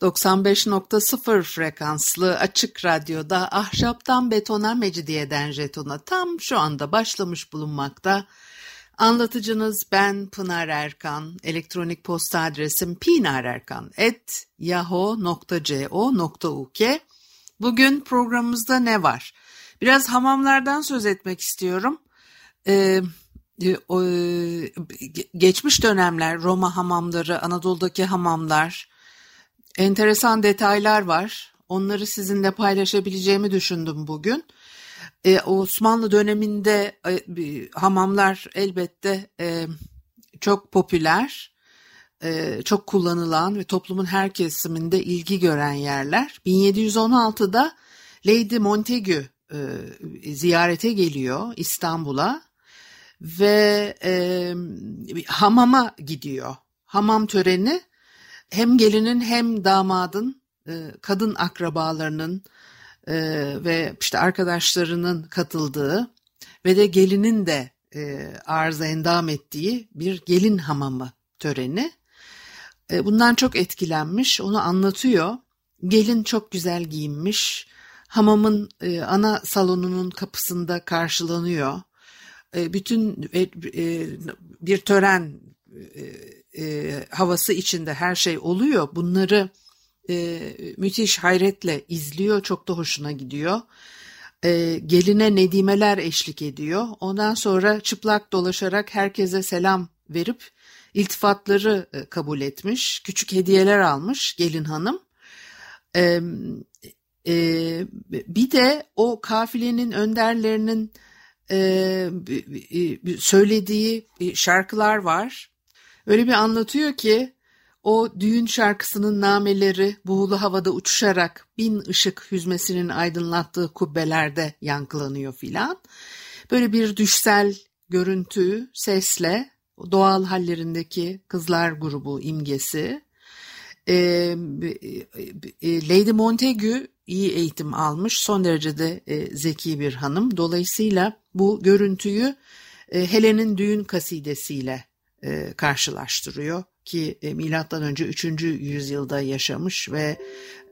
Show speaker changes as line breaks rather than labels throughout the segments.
95.0 frekanslı açık radyoda ahşaptan betona mecidiyeden jetona tam şu anda başlamış bulunmakta. Anlatıcınız ben Pınar Erkan. Elektronik posta adresim pinarerkan.yahoo.co.uk Bugün programımızda ne var? Biraz hamamlardan söz etmek istiyorum. Ee, geçmiş dönemler Roma hamamları, Anadolu'daki hamamlar, enteresan detaylar var. Onları sizinle paylaşabileceğimi düşündüm bugün. Ee, Osmanlı döneminde e, hamamlar elbette e, çok popüler, e, çok kullanılan ve toplumun her kesiminde ilgi gören yerler. 1716'da Lady Montagu e, ziyarete geliyor İstanbul'a ve e, hamama gidiyor. Hamam töreni hem gelinin hem damadın e, kadın akrabalarının e, ve işte arkadaşlarının katıldığı ve de gelinin de e, arıza endam ettiği bir gelin hamamı töreni. E, bundan çok etkilenmiş, onu anlatıyor. Gelin çok güzel giyinmiş, hamamın ana salonunun kapısında karşılanıyor. Bütün bir tören havası içinde her şey oluyor. Bunları müthiş hayretle izliyor, çok da hoşuna gidiyor. geline nedimeler eşlik ediyor. Ondan sonra çıplak dolaşarak herkese selam verip iltifatları kabul etmiş. Küçük hediyeler almış gelin hanım. bir de o kafilenin önderlerinin e, söylediği şarkılar var. Öyle bir anlatıyor ki o düğün şarkısının nameleri buğulu havada uçuşarak bin ışık hüzmesinin aydınlattığı kubbelerde yankılanıyor filan. Böyle bir düşsel görüntü, sesle doğal hallerindeki kızlar grubu imgesi. Ee, Lady Montagu iyi eğitim almış, son derece de e, zeki bir hanım. Dolayısıyla bu görüntüyü e, Helen'in düğün kasidesiyle e, karşılaştırıyor ki e, milattan önce 3. yüzyılda yaşamış ve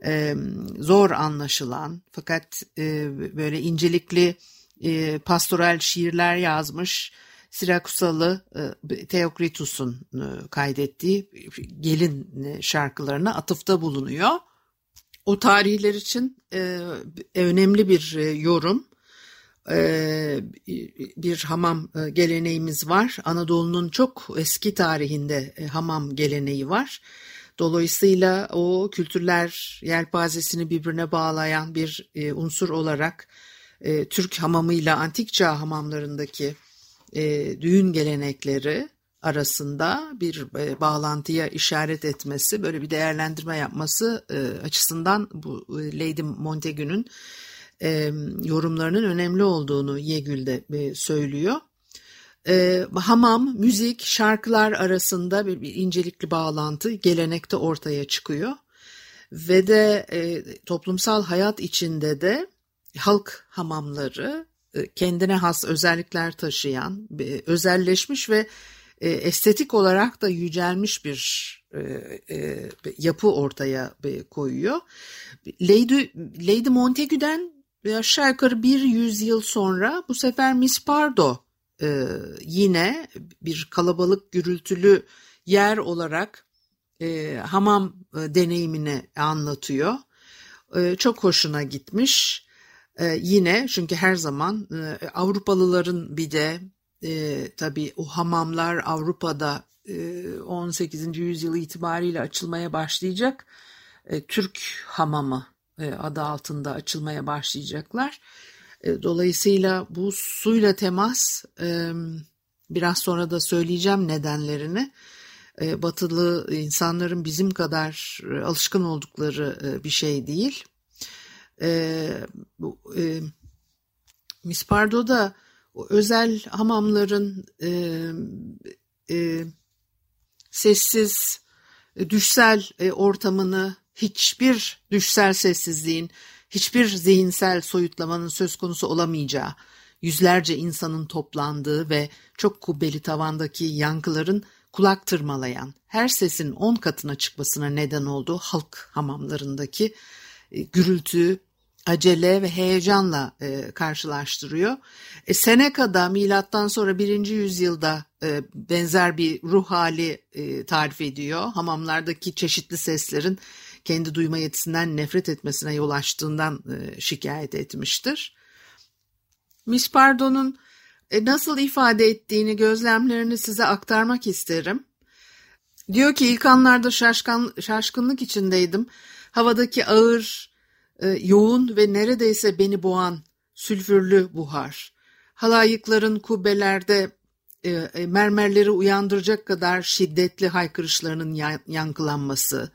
e, zor anlaşılan fakat e, böyle incelikli e, pastoral şiirler yazmış. Sirakusalı e, Theokritus'un e, kaydettiği gelin şarkılarına atıfta bulunuyor. O tarihler için e, önemli bir e, yorum. E, bir hamam e, geleneğimiz var. Anadolu'nun çok eski tarihinde e, hamam geleneği var. Dolayısıyla o kültürler yelpazesini birbirine bağlayan bir unsur olarak Türk hamamıyla antik çağ hamamlarındaki düğün gelenekleri arasında bir bağlantıya işaret etmesi, böyle bir değerlendirme yapması açısından bu Lady Montagu'nun yorumlarının önemli olduğunu Yegül de söylüyor. hamam, müzik, şarkılar arasında bir, bir incelikli bağlantı gelenekte ortaya çıkıyor. Ve de toplumsal hayat içinde de halk hamamları kendine has özellikler taşıyan, özelleşmiş ve e, estetik olarak da yücelmiş bir e, e, yapı ortaya e, koyuyor. Lady, Lady Montagu'den aşağı yukarı bir yüzyıl sonra bu sefer Miss Pardo e, yine bir kalabalık gürültülü yer olarak e, hamam e, deneyimini anlatıyor. E, çok hoşuna gitmiş. E, yine çünkü her zaman e, Avrupalıların bir de e, tabii o hamamlar Avrupa'da e, 18. yüzyıl itibariyle açılmaya başlayacak. E, Türk hamamı adı altında açılmaya başlayacaklar. E, dolayısıyla bu suyla temas e, biraz sonra da söyleyeceğim nedenlerini. e, batılı insanların bizim kadar e, alışkın oldukları e, bir şey değil. E, e, Mispardo'da özel hamamların e, e, sessiz, e, düşsel e, ortamını hiçbir düşsel sessizliğin, hiçbir zihinsel soyutlamanın söz konusu olamayacağı, yüzlerce insanın toplandığı ve çok kubbeli tavandaki yankıların kulak tırmalayan, her sesin on katına çıkmasına neden olduğu halk hamamlarındaki e, gürültü, acele ve heyecanla e, karşılaştırıyor. E, Seneca'da milattan sonra birinci yüzyılda e, benzer bir ruh hali e, tarif ediyor. Hamamlardaki çeşitli seslerin kendi duyma yetisinden nefret etmesine yol açtığından e, şikayet etmiştir. Miss Pardon'un e, nasıl ifade ettiğini, gözlemlerini size aktarmak isterim. Diyor ki ilk anlarda şaşkın, şaşkınlık içindeydim. Havadaki ağır, e, yoğun ve neredeyse beni boğan sülfürlü buhar. Halayıkların kubbelerde e, mermerleri uyandıracak kadar şiddetli haykırışlarının yankılanması,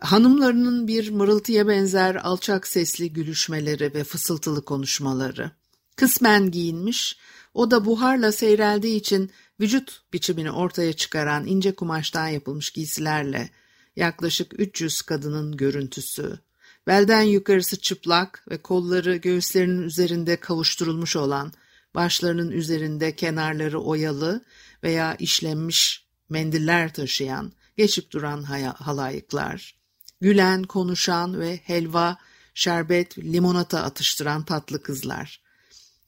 hanımlarının bir mırıltıya benzer alçak sesli gülüşmeleri ve fısıltılı konuşmaları. Kısmen giyinmiş, o da buharla seyreldiği için vücut biçimini ortaya çıkaran ince kumaştan yapılmış giysilerle yaklaşık 300 kadının görüntüsü. Belden yukarısı çıplak ve kolları göğüslerinin üzerinde kavuşturulmuş olan, başlarının üzerinde kenarları oyalı veya işlenmiş mendiller taşıyan, geçip duran halayıklar, gülen, konuşan ve helva, şerbet, limonata atıştıran tatlı kızlar,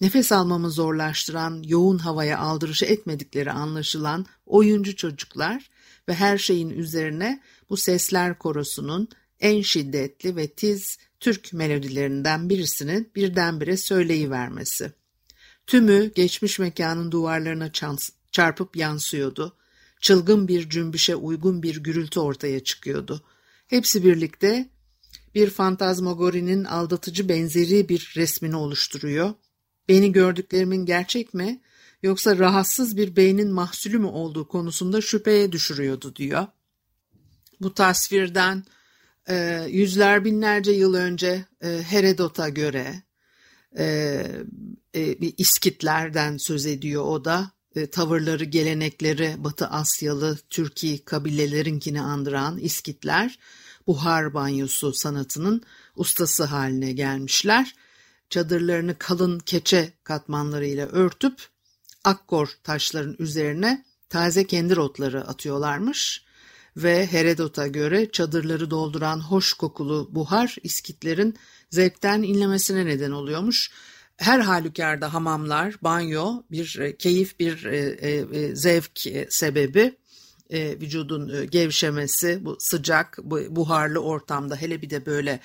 nefes almamı zorlaştıran, yoğun havaya aldırışı etmedikleri anlaşılan oyuncu çocuklar ve her şeyin üzerine bu sesler korosunun en şiddetli ve tiz Türk melodilerinden birisinin birdenbire söyleyivermesi. Tümü geçmiş mekanın duvarlarına çarpıp yansıyordu. Çılgın bir cümbüşe uygun bir gürültü ortaya çıkıyordu. Hepsi birlikte bir fantazmagorinin aldatıcı benzeri bir resmini oluşturuyor Beni gördüklerimin gerçek mi yoksa rahatsız bir beynin mahsulü mü olduğu konusunda şüpheye düşürüyordu diyor. Bu tasvirden e, yüzler binlerce yıl önce e, Herodot'a göre e, e, İskitlerden söz ediyor o da. E, tavırları, gelenekleri Batı Asyalı Türkiye kabilelerinkini andıran İskitler buhar banyosu sanatının ustası haline gelmişler çadırlarını kalın keçe katmanlarıyla örtüp akkor taşların üzerine taze kendir otları atıyorlarmış ve Herodot'a göre çadırları dolduran hoş kokulu buhar iskitlerin zevkten inlemesine neden oluyormuş. Her halükarda hamamlar, banyo bir e, keyif, bir e, e, zevk sebebi. vücudun gevşemesi, bu sıcak, bu buharlı ortamda hele bir de böyle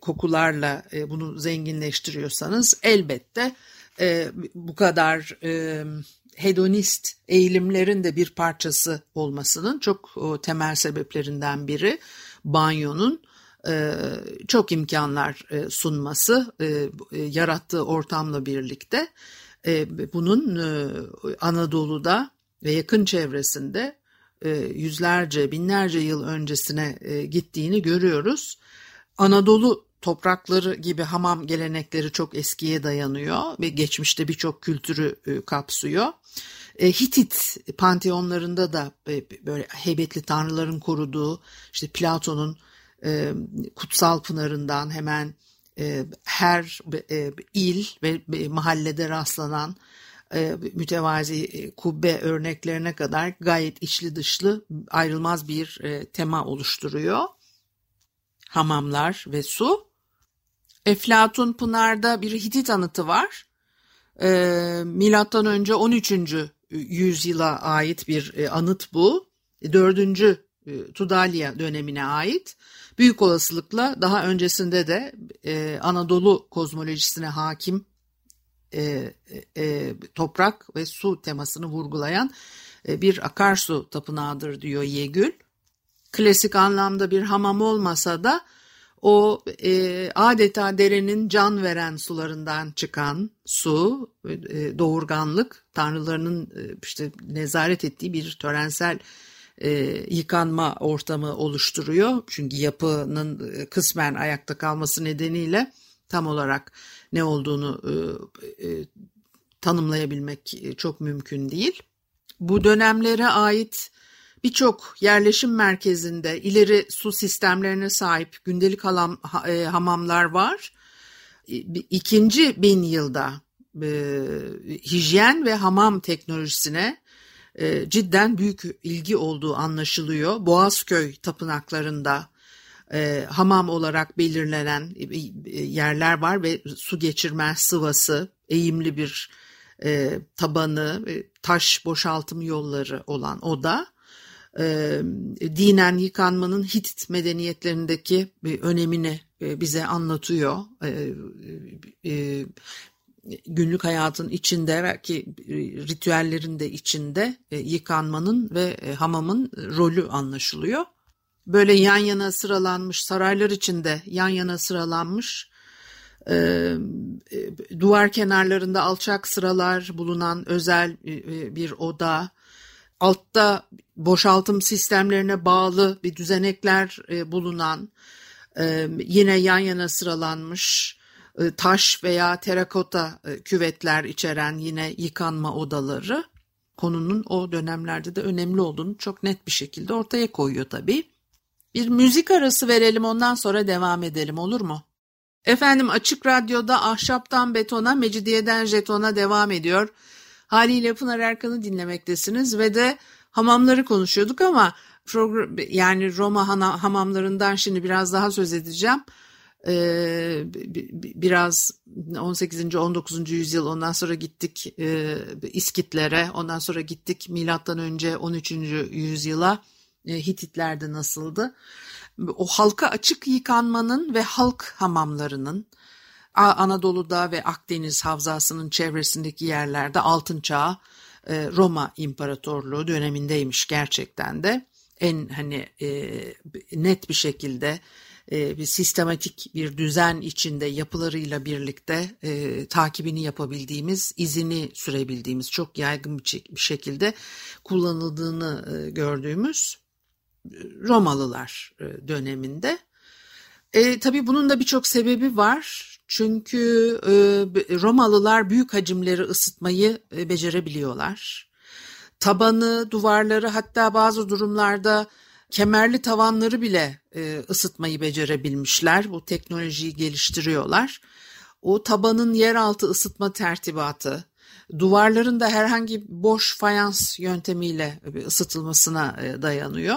kokularla bunu zenginleştiriyorsanız elbette bu kadar hedonist eğilimlerin de bir parçası olmasının çok temel sebeplerinden biri banyonun çok imkanlar e, sunması, e, e, yarattığı ortamla birlikte e, bunun e, Anadolu'da ve yakın çevresinde e, yüzlerce, binlerce yıl öncesine e, gittiğini görüyoruz. Anadolu toprakları gibi hamam gelenekleri çok eskiye dayanıyor ve geçmişte birçok kültürü e, kapsıyor. E, Hitit panteonlarında da e, böyle heybetli tanrıların koruduğu işte Platon'un kutsal pınarından hemen her il ve mahallede rastlanan mütevazi kubbe örneklerine kadar gayet içli dışlı ayrılmaz bir tema oluşturuyor hamamlar ve su. Eflatun Pınar'da bir Hitit anıtı var. E, milattan önce 13. yüzyıla ait bir e, anıt bu. 4. E, Tudalya dönemine ait. Büyük olasılıkla daha öncesinde de e, Anadolu kozmolojisine hakim e, e, toprak ve su temasını vurgulayan e, bir akarsu tapınağıdır diyor Yegül. Klasik anlamda bir hamam olmasa da o e, adeta derenin can veren sularından çıkan su, e, doğurganlık, tanrılarının e, işte nezaret ettiği bir törensel e, yıkanma ortamı oluşturuyor. Çünkü yapının e, kısmen ayakta kalması nedeniyle tam olarak ne olduğunu e, e, tanımlayabilmek e, çok mümkün değil. Bu dönemlere ait birçok yerleşim merkezinde ileri su sistemlerine sahip gündelik halam, e, hamamlar var. İkinci bin yılda e, hijyen ve hamam teknolojisine e, cidden büyük ilgi olduğu anlaşılıyor. Boğazköy tapınaklarında e, hamam olarak belirlenen e, yerler var ve su geçirmez sıvası, eğimli bir e, tabanı, e, taş boşaltım yolları olan oda e, dinen yıkanmanın Hitit medeniyetlerindeki bir önemini e, bize anlatıyor. E, e, günlük hayatın içinde belki ritüellerin de içinde e, yıkanmanın ve e, hamamın rolü anlaşılıyor. Böyle yan yana sıralanmış saraylar içinde yan yana sıralanmış e, e, duvar kenarlarında alçak sıralar bulunan özel e, bir oda, altta boşaltım sistemlerine bağlı bir düzenekler e, bulunan, e, yine yan yana sıralanmış e, taş veya terakota e, küvetler içeren yine yıkanma odaları konunun o dönemlerde de önemli olduğunu çok net bir şekilde ortaya koyuyor tabii. Bir müzik arası verelim ondan sonra devam edelim olur mu? Efendim Açık Radyo'da Ahşaptan Betona, Mecidiyeden Jeton'a devam ediyor. Haliyle Pınar Erkan'ı dinlemektesiniz ve de hamamları konuşuyorduk ama program, yani Roma hamamlarından şimdi biraz daha söz edeceğim. Ee, biraz 18. 19. yüzyıl ondan sonra gittik e, İskitlere ondan sonra gittik milattan önce 13. yüzyıla e, Hititlerde nasıldı? O halka açık yıkanmanın ve halk hamamlarının Anadolu'da ve Akdeniz havzasının çevresindeki yerlerde altın çağı e, Roma İmparatorluğu dönemindeymiş gerçekten de en hani e, net bir şekilde e, bir sistematik bir düzen içinde yapılarıyla birlikte e, takibini yapabildiğimiz, izini sürebildiğimiz çok yaygın bir, şekilde kullanıldığını e, gördüğümüz Romalılar e, döneminde. E, tabii bunun da birçok sebebi var. Çünkü e, Romalılar büyük hacimleri ısıtmayı e, becerebiliyorlar. Tabanı, duvarları hatta bazı durumlarda kemerli tavanları bile e, ısıtmayı becerebilmişler. Bu teknolojiyi geliştiriyorlar. O tabanın yeraltı ısıtma tertibatı, duvarların da herhangi boş fayans yöntemiyle ısıtılmasına e, dayanıyor.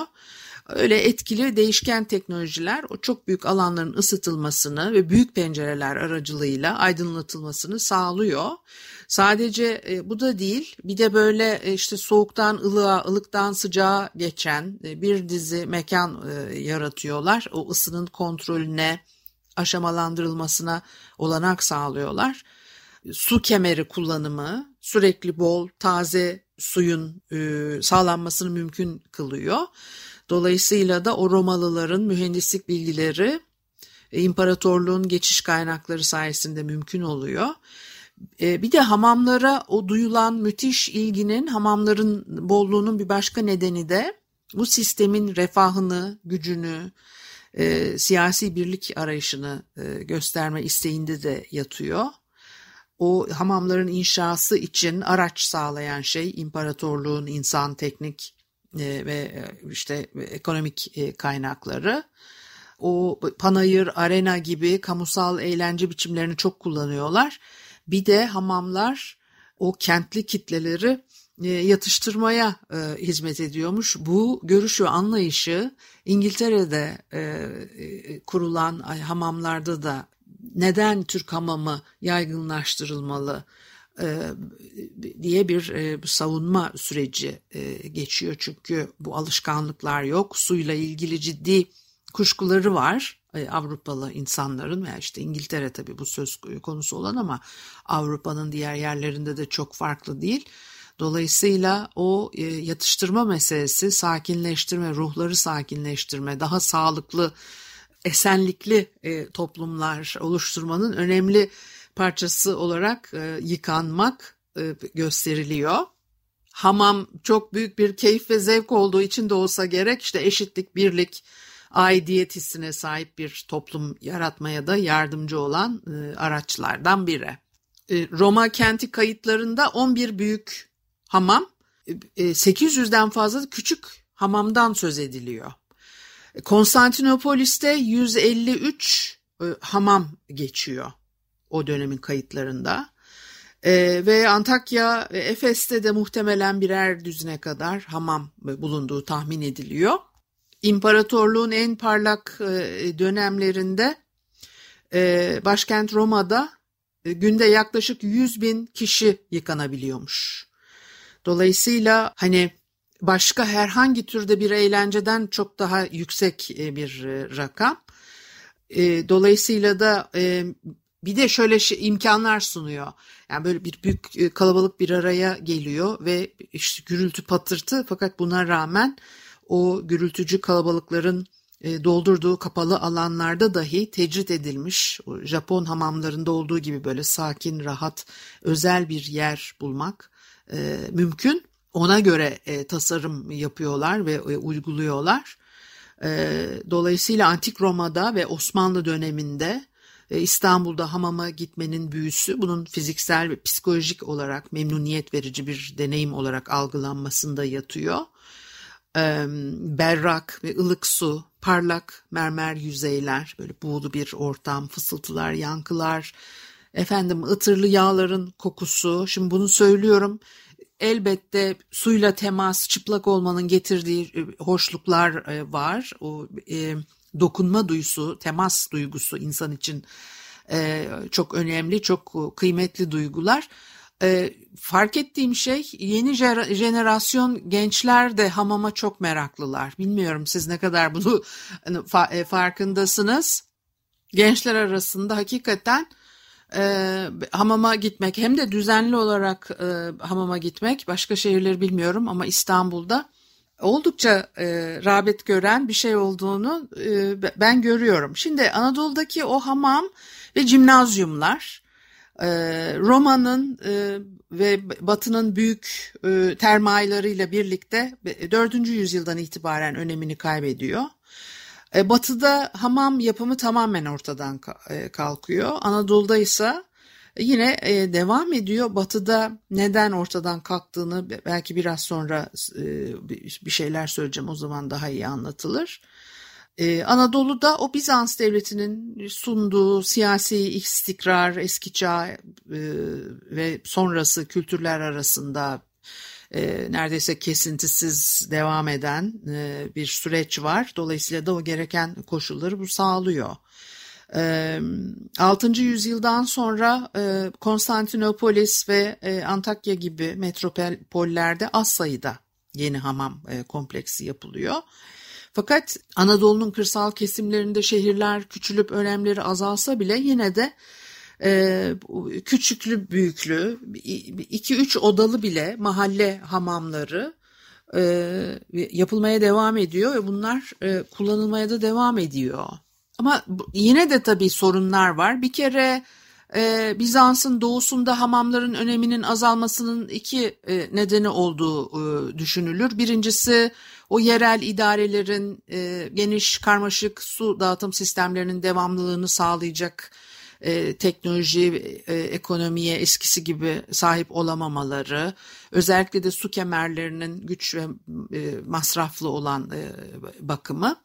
Öyle etkili değişken teknolojiler o çok büyük alanların ısıtılmasını ve büyük pencereler aracılığıyla aydınlatılmasını sağlıyor. Sadece e, bu da değil bir de böyle e, işte soğuktan ılığa, ılıktan sıcağa geçen e, bir dizi mekan e, yaratıyorlar. O ısının kontrolüne, aşamalandırılmasına olanak sağlıyorlar. Su kemeri kullanımı sürekli bol taze suyun e, sağlanmasını mümkün kılıyor. Dolayısıyla da o Romalıların mühendislik bilgileri e, imparatorluğun geçiş kaynakları sayesinde mümkün oluyor. E, bir de hamamlara o duyulan müthiş ilginin hamamların bolluğunun bir başka nedeni de bu sistemin refahını, gücünü, e, siyasi birlik arayışını e, gösterme isteğinde de yatıyor. O hamamların inşası için araç sağlayan şey imparatorluğun insan, teknik e, ve e, işte ekonomik e, kaynakları. O panayır, arena gibi kamusal eğlence biçimlerini çok kullanıyorlar. Bir de hamamlar o kentli kitleleri yatıştırmaya hizmet ediyormuş. Bu görüş ve anlayışı İngiltere'de kurulan hamamlarda da neden Türk hamamı yaygınlaştırılmalı e, diye bir e, savunma süreci e, geçiyor. Çünkü bu alışkanlıklar yok. Suyla ilgili ciddi kuşkuları var. Avrupalı insanların veya işte İngiltere tabii bu söz konusu olan ama Avrupa'nın diğer yerlerinde de çok farklı değil. Dolayısıyla o yatıştırma meselesi, sakinleştirme, ruhları sakinleştirme, daha sağlıklı, esenlikli toplumlar oluşturmanın önemli parçası olarak e, yıkanmak e, gösteriliyor. hamam çok büyük bir keyif ve zevk olduğu için de olsa gerek işte eşitlik, birlik, aidiyet hissine sahip bir toplum yaratmaya da yardımcı olan e, araçlardan biri. E, Roma kenti kayıtlarında 11 büyük hamam, e, 800'den fazla küçük hamamdan söz ediliyor. Konstantinopolis'te 153 e, hamam geçiyor o dönemin kayıtlarında. E, ve Antakya Efes'te de muhtemelen birer düzine kadar hamam bulunduğu tahmin ediliyor. İmparatorluğun en parlak e, dönemlerinde e, başkent Roma'da e, günde yaklaşık 100 bin kişi yıkanabiliyormuş. Dolayısıyla hani başka herhangi türde bir eğlenceden çok daha yüksek bir rakam. Dolayısıyla da bir de şöyle şey, imkanlar sunuyor. Yani böyle bir büyük kalabalık bir araya geliyor ve işte gürültü patırtı fakat buna rağmen o gürültücü kalabalıkların e, doldurduğu kapalı alanlarda dahi tecrit edilmiş Japon hamamlarında olduğu gibi böyle sakin, rahat, özel bir yer bulmak e, mümkün. Ona göre e, tasarım yapıyorlar ve uyguluyorlar. dolayısıyla Antik Roma'da ve Osmanlı döneminde İstanbul'da hamama gitmenin büyüsü bunun fiziksel ve psikolojik olarak memnuniyet verici bir deneyim olarak algılanmasında yatıyor berrak ve ılık su, parlak mermer yüzeyler, böyle buğulu bir ortam, fısıltılar, yankılar, efendim ıtırlı yağların kokusu. Şimdi bunu söylüyorum. Elbette suyla temas, çıplak olmanın getirdiği hoşluklar var. O e, dokunma duyusu, temas duygusu insan için e, çok önemli, çok kıymetli duygular. E, fark ettiğim şey yeni jenerasyon gençler de hamama çok meraklılar. Bilmiyorum siz ne kadar bunu hani, fa- farkındasınız. Gençler arasında hakikaten e, hamama gitmek hem de düzenli olarak e, hamama gitmek başka şehirleri bilmiyorum ama İstanbul'da oldukça e, rağbet gören bir şey olduğunu e, ben görüyorum. Şimdi Anadolu'daki o hamam ve cimnazyumlar Roma'nın e, ve Batı'nın büyük e, termaylarıyla birlikte 4. yüzyıldan itibaren önemini kaybediyor. E, Batı'da hamam yapımı tamamen ortadan kalkıyor. Anadolu'da ise yine devam ediyor. Batı'da neden ortadan kalktığını belki biraz sonra bir şeyler söyleyeceğim o zaman daha iyi anlatılır. Ee, Anadolu'da o Bizans devletinin sunduğu siyasi istikrar, eski çağ e, ve sonrası kültürler arasında e, neredeyse kesintisiz devam eden e, bir süreç var. Dolayısıyla da o gereken koşulları bu sağlıyor. E, 6. yüzyıldan sonra e, Konstantinopolis ve e, Antakya gibi metropollerde az sayıda yeni hamam e, kompleksi yapılıyor. Fakat Anadolu'nun kırsal kesimlerinde şehirler küçülüp önemleri azalsa bile yine de e, küçüklü büyüklü iki üç odalı bile mahalle hamamları e, yapılmaya devam ediyor ve bunlar e, kullanılmaya da devam ediyor. Ama yine de tabii sorunlar var. Bir kere e, Bizans'ın doğusunda hamamların öneminin azalmasının iki e, nedeni olduğu e, düşünülür. Birincisi o yerel idarelerin e, geniş karmaşık su dağıtım sistemlerinin devamlılığını sağlayacak e, teknoloji, e, ekonomiye eskisi gibi sahip olamamaları, özellikle de su kemerlerinin güç ve e, masraflı olan e, bakımı.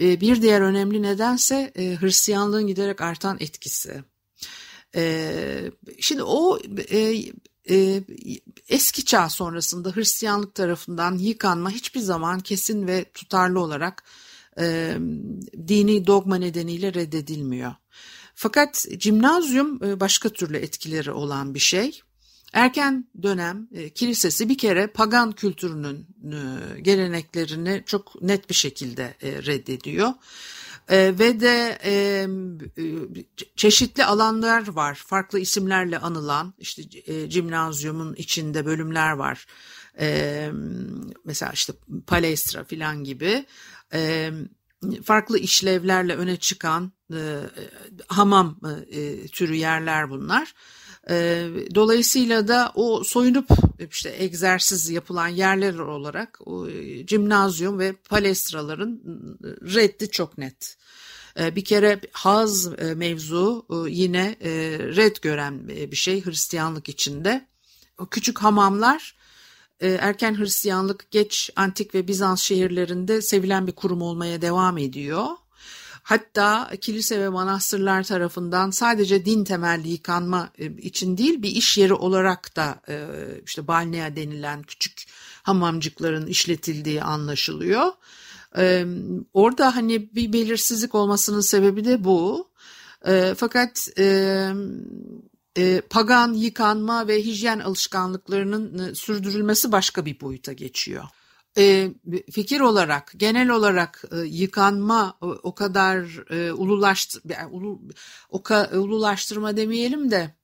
E, bir diğer önemli nedense e, Hristiyanlığın giderek artan etkisi. E, şimdi o e, e, eski çağ sonrasında Hristiyanlık tarafından yıkanma hiçbir zaman kesin ve tutarlı olarak e, dini dogma nedeniyle reddedilmiyor. Fakat cimnazyum e, başka türlü etkileri olan bir şey. Erken dönem e, kilisesi bir kere pagan kültürünün e, geleneklerini çok net bir şekilde reddediyor. E, ve de e, çeşitli alanlar var. Farklı isimlerle anılan işte e, cimnazyumun içinde bölümler var. E, mesela işte palestra filan gibi. E, farklı işlevlerle öne çıkan e, hamam e, türü yerler bunlar. E, dolayısıyla da o soyunup işte egzersiz yapılan yerler olarak o, e, cimnazyum ve palestraların reddi çok net. E, bir kere haz e, mevzu e, yine e, red gören e, bir şey Hristiyanlık içinde. O küçük hamamlar e, erken Hristiyanlık geç antik ve Bizans şehirlerinde sevilen bir kurum olmaya devam ediyor. Hatta kilise ve manastırlar tarafından sadece din temelli yıkanma e, için değil bir iş yeri olarak da e, işte balnea denilen küçük hamamcıkların işletildiği anlaşılıyor. Orada hani bir belirsizlik olmasının sebebi de bu. Fakat pagan yıkanma ve hijyen alışkanlıklarının sürdürülmesi başka bir boyuta geçiyor e, fikir olarak genel olarak e, yıkanma o, o kadar e, ululaştır yani, ulu, o ka, ululaştırma demeyelim de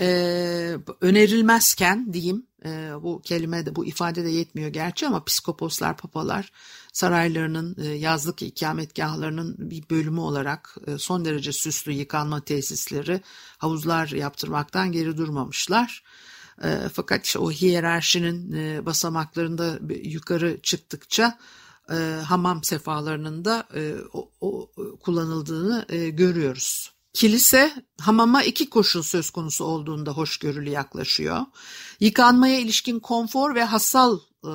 e, önerilmezken diyeyim e, bu kelime de bu ifade de yetmiyor gerçi ama psikoposlar papalar saraylarının e, yazlık ikametgahlarının bir bölümü olarak e, son derece süslü yıkanma tesisleri havuzlar yaptırmaktan geri durmamışlar. E, fakat işte o hiyerarşinin e, basamaklarında yukarı çıktıkça e, hamam sefalarının da e, o, o kullanıldığını görüyoruz. Kilise hamama iki koşul söz konusu olduğunda hoşgörülü yaklaşıyor. Yıkanmaya ilişkin konfor ve hassal e,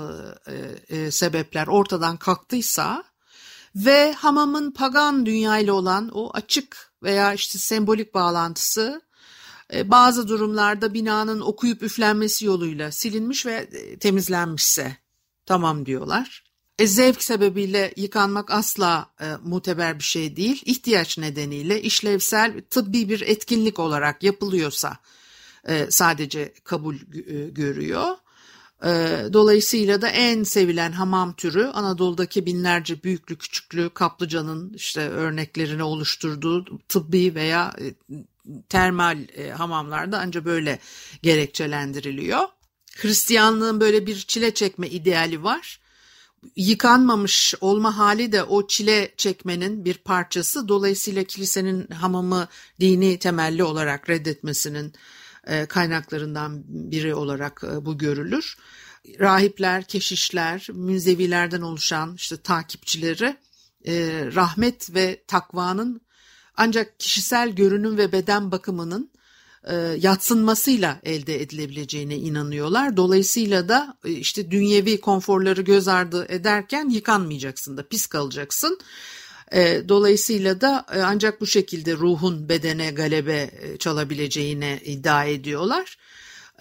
e, sebepler ortadan kalktıysa ve hamamın pagan dünya ile olan o açık veya işte sembolik bağlantısı bazı durumlarda binanın okuyup üflenmesi yoluyla silinmiş ve e, temizlenmişse tamam diyorlar. E, zevk sebebiyle yıkanmak asla e, muteber bir şey değil. İhtiyaç nedeniyle işlevsel tıbbi bir etkinlik olarak yapılıyorsa e, sadece kabul e, görüyor. E, dolayısıyla da en sevilen hamam türü Anadolu'daki binlerce büyüklü küçüklü kaplıcanın işte örneklerini oluşturduğu tıbbi veya e, termal e, hamamlarda ancak böyle gerekçelendiriliyor. Hristiyanlığın böyle bir çile çekme ideali var. Yıkanmamış olma hali de o çile çekmenin bir parçası. Dolayısıyla kilisenin hamamı dini temelli olarak reddetmesinin e, kaynaklarından biri olarak e, bu görülür. Rahipler, keşişler, münzevilerden oluşan işte takipçileri e, rahmet ve takvanın ancak kişisel görünüm ve beden bakımının e, yatsınmasıyla elde edilebileceğine inanıyorlar. Dolayısıyla da e, işte dünyevi konforları göz ardı ederken yıkanmayacaksın da pis kalacaksın. E, dolayısıyla da e, ancak bu şekilde ruhun bedene galebe e, çalabileceğine iddia ediyorlar.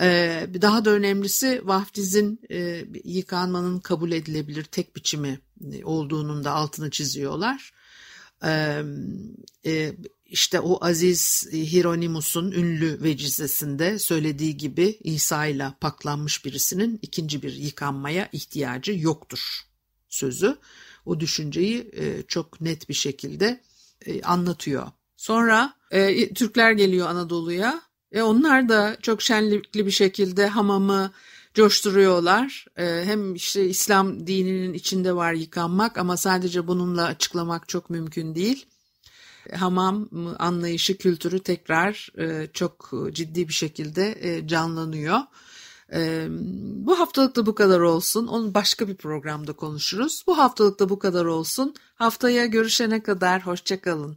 E, daha da önemlisi vaftizin e, yıkanmanın kabul edilebilir tek biçimi e, olduğunun da altını çiziyorlar e, işte o Aziz Hieronymus'un ünlü vecizesinde söylediği gibi İsa ile paklanmış birisinin ikinci bir yıkanmaya ihtiyacı yoktur sözü. O düşünceyi e, çok net bir şekilde e, anlatıyor. Sonra e, Türkler geliyor Anadolu'ya ve onlar da çok şenlikli bir şekilde hamamı coşturuyorlar. Ee, hem işte İslam dininin içinde var yıkanmak ama sadece bununla açıklamak çok mümkün değil. Hamam anlayışı, kültürü tekrar e, çok ciddi bir şekilde e, canlanıyor. E, bu haftalık da bu kadar olsun. Onu başka bir programda konuşuruz. Bu haftalık da bu kadar olsun. Haftaya görüşene kadar hoşçakalın.